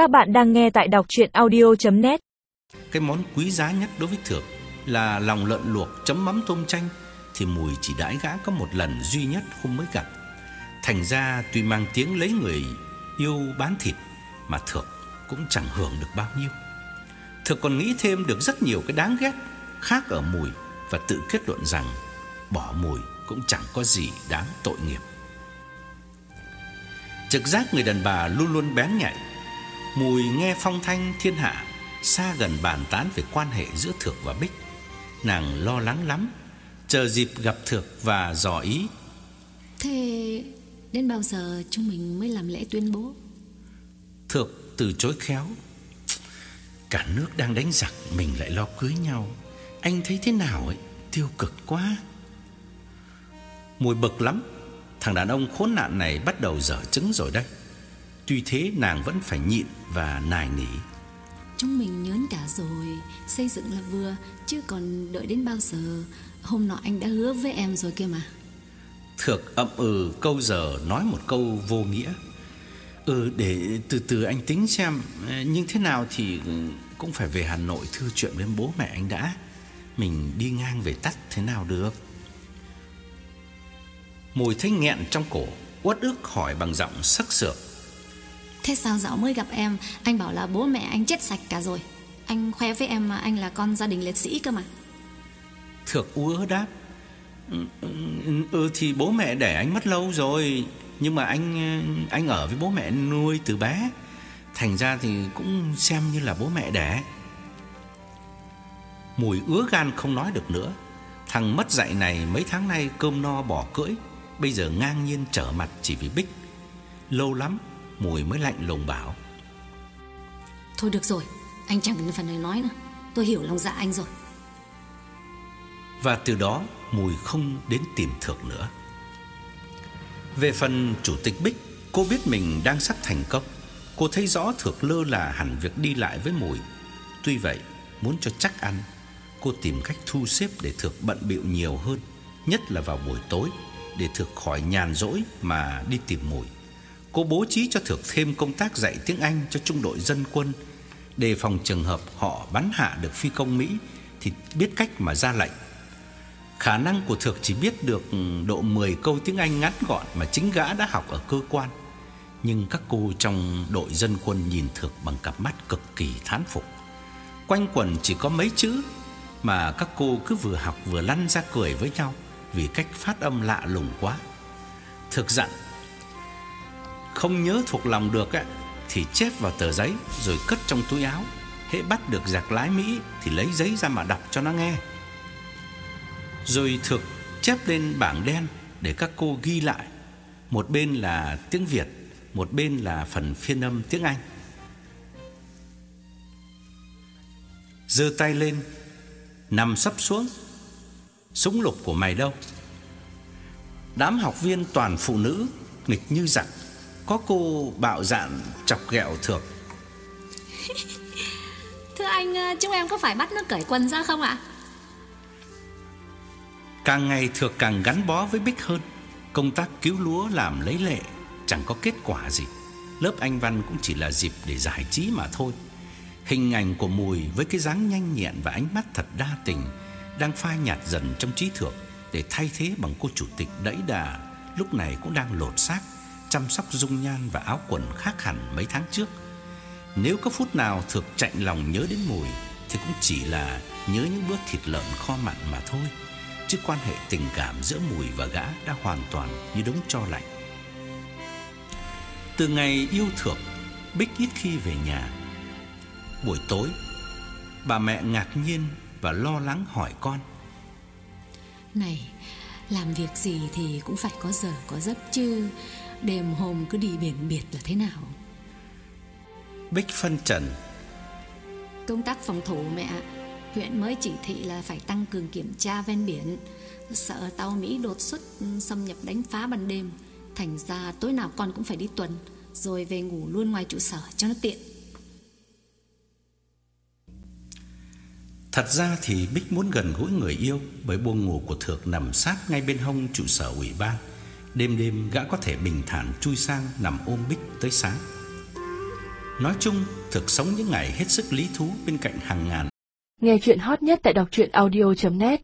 Các bạn đang nghe tại đọc chuyện audio.net Cái món quý giá nhất đối với Thược là lòng lợn luộc chấm mắm tôm chanh, thì Mùi chỉ đãi gã có một lần duy nhất hôm mới gặp. Thành ra tuy mang tiếng lấy người yêu bán thịt, mà Thược cũng chẳng hưởng được bao nhiêu. Thược còn nghĩ thêm được rất nhiều cái đáng ghét khác ở Mùi và tự kết luận rằng bỏ Mùi cũng chẳng có gì đáng tội nghiệp. Trực giác người đàn bà luôn luôn bén nhạy. Mùi nghe phong thanh thiên hạ xa gần bàn tán về quan hệ giữa Thược và Bích. Nàng lo lắng lắm, chờ dịp gặp Thược và dò ý. Thế đến bao giờ chúng mình mới làm lễ tuyên bố? Thược từ chối khéo. Cả nước đang đánh giặc, mình lại lo cưới nhau. Anh thấy thế nào ấy? Tiêu cực quá. Mùi bực lắm, thằng đàn ông khốn nạn này bắt đầu dở trứng rồi đây. Tuy thế nàng vẫn phải nhịn và nài nỉ. Chúng mình nhớn cả rồi, xây dựng là vừa, chứ còn đợi đến bao giờ? Hôm nọ anh đã hứa với em rồi kia mà. Thược ậm ừ câu giờ nói một câu vô nghĩa. Ừ để từ từ anh tính xem Nhưng thế nào thì cũng phải về Hà Nội thư chuyện với bố mẹ anh đã Mình đi ngang về tắt thế nào được Mùi thấy nghẹn trong cổ Uất ức hỏi bằng giọng sắc sược Thế sao dạo mới gặp em? Anh bảo là bố mẹ anh chết sạch cả rồi. Anh khoe với em mà anh là con gia đình liệt sĩ cơ mà. Thược ú đáp. Ừ, ừ, ừ, thì bố mẹ để anh mất lâu rồi. Nhưng mà anh anh ở với bố mẹ nuôi từ bé. Thành ra thì cũng xem như là bố mẹ đẻ. Mùi ứa gan không nói được nữa. Thằng mất dạy này mấy tháng nay cơm no bỏ cưỡi. Bây giờ ngang nhiên trở mặt chỉ vì Bích. Lâu lắm Mùi mới lạnh lùng bảo. Thôi được rồi Anh chẳng cần phần này nói nữa. Tôi hiểu lòng dạ anh rồi. Và từ đó Mùi không đến tìm Thược nữa. Về phần chủ tịch Bích Cô biết mình đang sắp thành công. Cô thấy rõ Thược lơ là hẳn việc đi lại với Mùi. Tuy vậy Muốn cho chắc ăn Cô tìm cách thu xếp để Thược bận bịu nhiều hơn Nhất là vào buổi tối Để Thược khỏi nhàn rỗi mà đi tìm Mùi Cô bố trí cho Thược thêm công tác dạy tiếng Anh cho trung đội dân quân. Đề phòng trường hợp họ bắn hạ được phi công Mỹ Thì biết cách mà ra lệnh. Khả năng của Thược chỉ biết được ừ, độ 10 câu tiếng Anh ngắn gọn Mà chính gã đã học ở cơ quan. Nhưng các cô trong đội dân quân nhìn Thược bằng cặp mắt cực kỳ thán phục. Quanh quần chỉ có mấy chữ Mà các cô cứ vừa học vừa lăn ra cười với nhau Vì cách phát âm lạ lùng quá. Thực dặn không nhớ thuộc lòng được á, Thì chép vào tờ giấy Rồi cất trong túi áo. Hễ bắt được giặc lái Mỹ Thì lấy giấy ra mà đọc cho nó nghe. Rồi thực chép lên bảng đen Để các cô ghi lại. Một bên là tiếng Việt, Một bên là phần phiên âm tiếng Anh. Giơ tay lên, Nằm sấp xuống. Súng lục của mày đâu? Đám học viên toàn phụ nữ Nghịch như giặc. Có cô bạo dạn chọc ghẹo thược. Thưa anh chúng em có phải bắt nó cởi quần ra không ạ? Càng ngày thược càng gắn bó với Bích hơn. Công tác cứu lúa làm lấy lệ Chẳng có kết quả gì. Lớp anh Văn cũng chỉ là dịp để giải trí mà thôi. Hình ảnh của Mùi với cái dáng nhanh nhẹn và ánh mắt thật đa tình đang phai nhạt dần trong trí thượng để thay thế bằng cô chủ tịch đẫy đà lúc này cũng đang lột xác, chăm sóc dung nhan và áo quần khác hẳn mấy tháng trước. Nếu có phút nào thực chạnh lòng nhớ đến Mùi thì cũng chỉ là nhớ những bữa thịt lợn kho mặn mà thôi, chứ quan hệ tình cảm giữa Mùi và gã đã hoàn toàn như đống tro lạnh. Từ ngày yêu Thược, Bích ít khi về nhà Buổi tối Bà mẹ ngạc nhiên và lo lắng hỏi con Này làm việc gì thì cũng phải có giờ có giấc chứ. Đêm hôm cứ đi biển biệt là thế nào? Bích phân trần. Công tác phòng thủ mẹ Huyện mới chỉ thị là phải tăng cường kiểm tra ven biển. Sợ tàu Mỹ đột xuất xâm nhập đánh phá ban đêm. Thành ra tối nào con cũng phải đi tuần Rồi về ngủ luôn ngoài trụ sở cho nó tiện Thật ra thì Bích muốn gần gũi người yêu bởi buồng ngủ của Thược nằm sát ngay bên hông trụ sở ủy ban. Đêm đêm gã có thể bình thản chui sang nằm ôm Bích tới sáng. Nói chung, Thược sống những ngày hết sức lý thú bên cạnh hàng ngàn. Nghe chuyện hot nhất tại đọc truyện audio.net